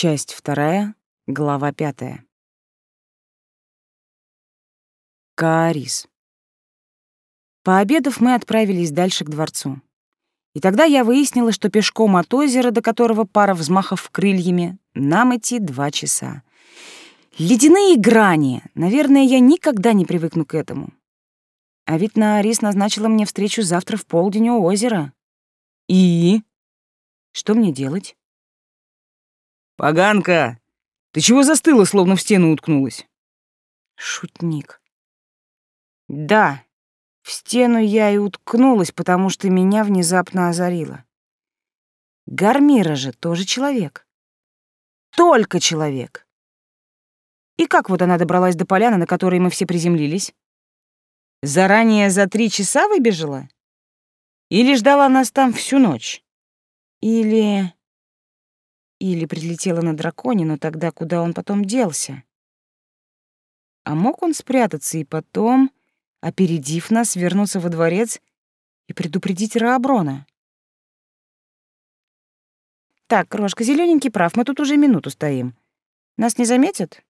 Часть вторая, глава пятая. Каарис. Пообедав, мы отправились дальше к дворцу. И тогда я выяснила, что пешком от озера, до которого пара взмахов крыльями, нам идти два часа. Ледяные грани! Наверное, я никогда не привыкну к этому. А ведь Наарис назначила мне встречу завтра в полдень у озера. И? Что мне делать? «Поганка! Ты чего застыла, словно в стену уткнулась?» Шутник. Да, в стену я и уткнулась, потому что меня внезапно озарило. Гармира же тоже человек. Только человек. И как вот она добралась до поляны, на которой мы все приземлились? Заранее за три часа выбежала? Или ждала нас там всю ночь? Или... Или прилетела на драконе, но тогда куда он потом делся? А мог он спрятаться и потом, опередив нас, вернуться во дворец и предупредить Рааброна? Так, крошка, зелененький прав, мы тут уже минуту стоим. Нас не заметят?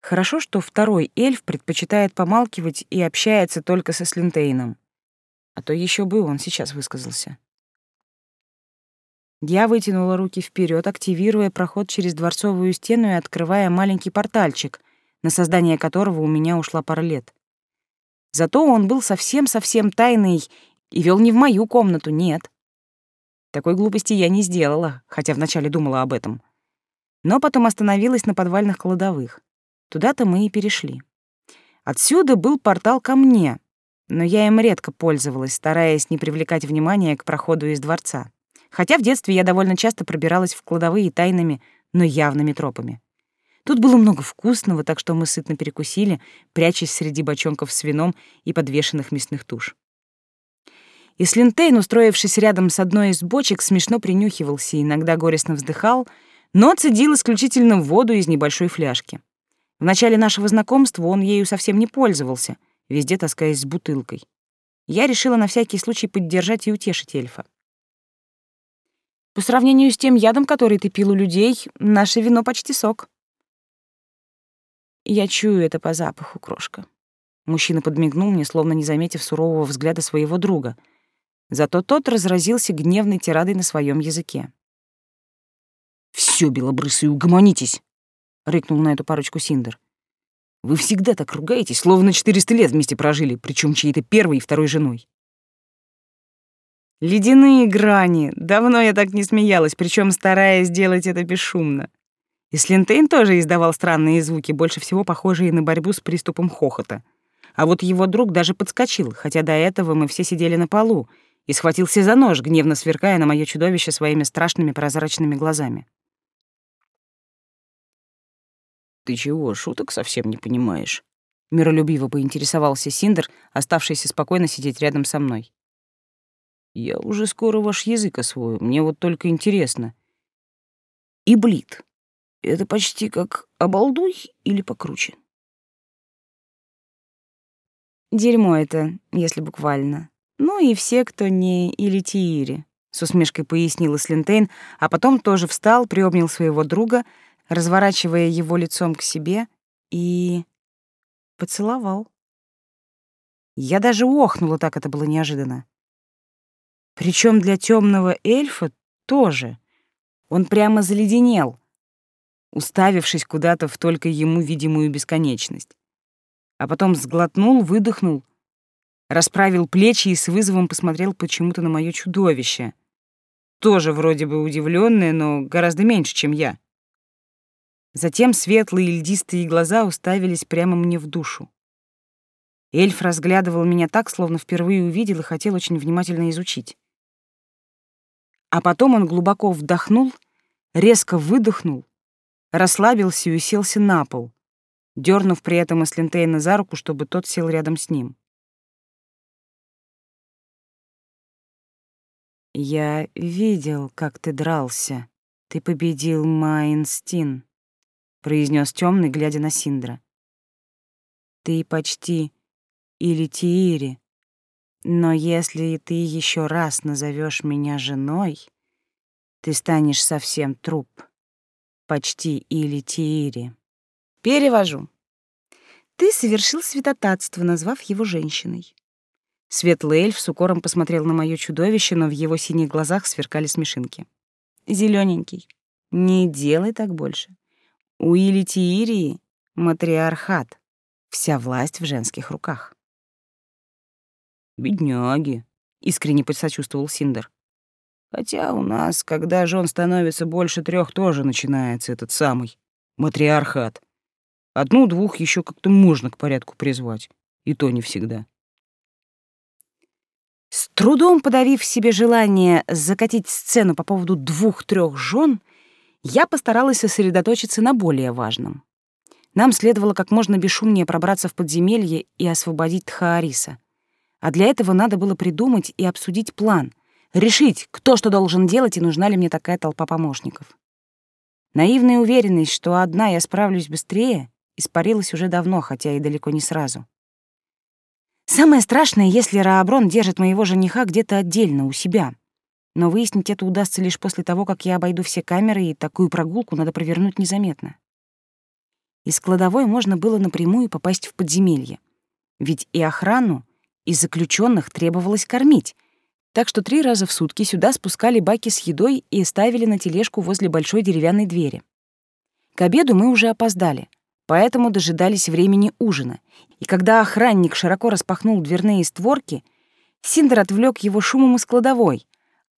Хорошо, что второй эльф предпочитает помалкивать и общается только со Слинтейном. А то еще бы он сейчас высказался. Я вытянула руки вперед, активируя проход через дворцовую стену и открывая маленький портальчик, на создание которого у меня ушла пара лет. Зато он был совсем-совсем тайный и вел не в мою комнату, нет. Такой глупости я не сделала, хотя вначале думала об этом. Но потом остановилась на подвальных кладовых. Туда-то мы и перешли. Отсюда был портал ко мне, но я им редко пользовалась, стараясь не привлекать внимания к проходу из дворца хотя в детстве я довольно часто пробиралась в кладовые тайными, но явными тропами. Тут было много вкусного, так что мы сытно перекусили, прячась среди бочонков с вином и подвешенных мясных туш. И Слинтейн, устроившись рядом с одной из бочек, смешно принюхивался, иногда горестно вздыхал, но цедил исключительно воду из небольшой фляжки. В начале нашего знакомства он ею совсем не пользовался, везде таскаясь с бутылкой. Я решила на всякий случай поддержать и утешить эльфа. По сравнению с тем ядом, который ты пил у людей, наше вино почти сок. Я чую это по запаху, крошка. Мужчина подмигнул мне, словно не заметив сурового взгляда своего друга. Зато тот разразился гневной тирадой на своем языке. «Всё, белобрысые, угомонитесь!» — рыкнул на эту парочку Синдер. «Вы всегда так ругаетесь, словно 400 лет вместе прожили, причем чьей-то первой и второй женой. Ледяные грани. Давно я так не смеялась, причем стараясь сделать это бесшумно. И Слинтейн тоже издавал странные звуки, больше всего похожие на борьбу с приступом хохота. А вот его друг даже подскочил, хотя до этого мы все сидели на полу, и схватился за нож, гневно сверкая на мое чудовище своими страшными прозрачными глазами. «Ты чего, шуток совсем не понимаешь?» Миролюбиво поинтересовался Синдер, оставшийся спокойно сидеть рядом со мной. Я уже скоро ваш язык освою, мне вот только интересно. И блит. Это почти как обалдуй или покруче? Дерьмо это, если буквально. Ну и все, кто не Илитиири, с усмешкой пояснила Слинтейн, а потом тоже встал, приобнял своего друга, разворачивая его лицом к себе и поцеловал. Я даже охнула, так это было неожиданно. Причем для темного эльфа тоже. Он прямо заледенел, уставившись куда-то в только ему видимую бесконечность. А потом сглотнул, выдохнул, расправил плечи и с вызовом посмотрел почему-то на мое чудовище. Тоже вроде бы удивленное, но гораздо меньше, чем я. Затем светлые льдистые глаза уставились прямо мне в душу. Эльф разглядывал меня так, словно впервые увидел и хотел очень внимательно изучить. А потом он глубоко вдохнул, резко выдохнул, расслабился и уселся на пол, дернув при этом Эслентейна за руку, чтобы тот сел рядом с ним. «Я видел, как ты дрался. Ты победил Майнстин», — произнес темный, глядя на Синдра. «Ты почти или Тиири, но если ты еще раз назовешь меня женой, ты станешь совсем труп. Почти или Тиири. Перевожу. Ты совершил святотатство, назвав его женщиной. Светлый эльф с укором посмотрел на мое чудовище, но в его синих глазах сверкали смешинки. Зелененький, не делай так больше. У Илитиирии матриархат. Вся власть в женских руках. «Бедняги», — искренне посочувствовал Синдер. «Хотя у нас, когда жен становится больше трех, тоже начинается этот самый матриархат. Одну-двух еще как-то можно к порядку призвать, и то не всегда». С трудом подавив себе желание закатить сцену по поводу двух-трех жен, я постаралась сосредоточиться на более важном. Нам следовало как можно бесшумнее пробраться в подземелье и освободить Тхаариса. А для этого надо было придумать и обсудить план, решить, кто что должен делать и нужна ли мне такая толпа помощников. Наивная уверенность, что одна я справлюсь быстрее, испарилась уже давно, хотя и далеко не сразу. Самое страшное, если Рааброн держит моего жениха где-то отдельно, у себя. Но выяснить это удастся лишь после того, как я обойду все камеры, и такую прогулку надо провернуть незаметно. Из кладовой можно было напрямую попасть в подземелье. Ведь и охрану, и заключенных требовалось кормить. Так что три раза в сутки сюда спускали баки с едой и ставили на тележку возле большой деревянной двери. К обеду мы уже опоздали, поэтому дожидались времени ужина. И когда охранник широко распахнул дверные створки, Синдер отвлек его шумом из кладовой,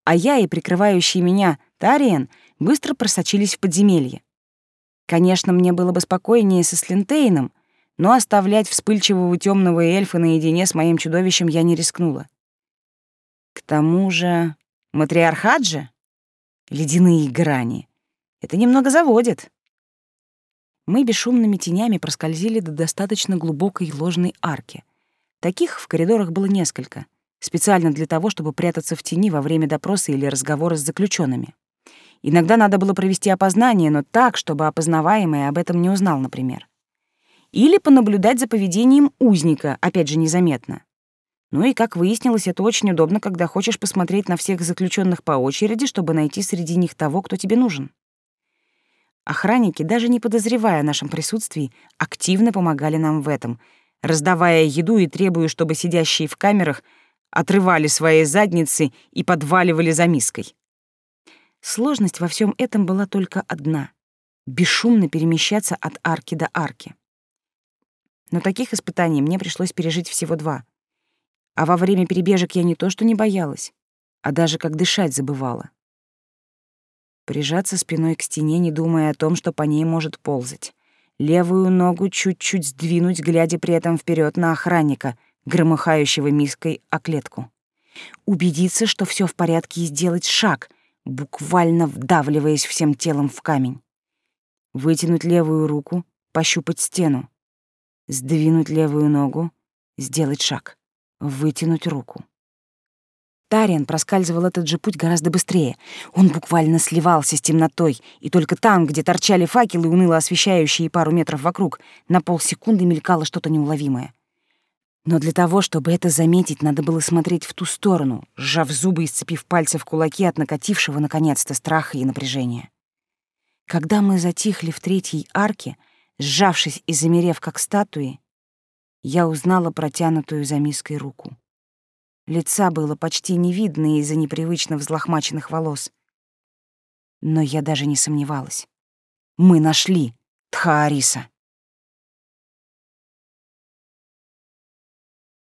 а я и прикрывающий меня Тариен быстро просочились в подземелье. Конечно, мне было бы спокойнее со Слинтейном, но оставлять вспыльчивого темного эльфа наедине с моим чудовищем я не рискнула. К тому же матриархат же? Ледяные грани. Это немного заводит. Мы бесшумными тенями проскользили до достаточно глубокой ложной арки. Таких в коридорах было несколько, специально для того, чтобы прятаться в тени во время допроса или разговора с заключенными. Иногда надо было провести опознание, но так, чтобы опознаваемый об этом не узнал, например. Или понаблюдать за поведением узника, опять же, незаметно. Ну и, как выяснилось, это очень удобно, когда хочешь посмотреть на всех заключенных по очереди, чтобы найти среди них того, кто тебе нужен. Охранники, даже не подозревая о нашем присутствии, активно помогали нам в этом, раздавая еду и требуя, чтобы сидящие в камерах отрывали свои задницы и подваливали за миской. Сложность во всем этом была только одна — бесшумно перемещаться от арки до арки. Но таких испытаний мне пришлось пережить всего два. А во время перебежек я не то что не боялась, а даже как дышать забывала. Прижаться спиной к стене, не думая о том, что по ней может ползать. Левую ногу чуть-чуть сдвинуть, глядя при этом вперед на охранника, громыхающего миской о клетку. Убедиться, что все в порядке, и сделать шаг, буквально вдавливаясь всем телом в камень. Вытянуть левую руку, пощупать стену. Сдвинуть левую ногу, сделать шаг. Вытянуть руку. Тариан проскальзывал этот же путь гораздо быстрее. Он буквально сливался с темнотой, и только там, где торчали факелы, уныло освещающие пару метров вокруг, на полсекунды мелькало что-то неуловимое. Но для того, чтобы это заметить, надо было смотреть в ту сторону, сжав зубы и сцепив пальцы в кулаки от накатившего, наконец-то, страха и напряжения. Когда мы затихли в третьей арке, сжавшись и замерев, как статуи, я узнала протянутую за миской руку. Лица было почти не видно из-за непривычно взлохмаченных волос. Но я даже не сомневалась. Мы нашли Тхаариса.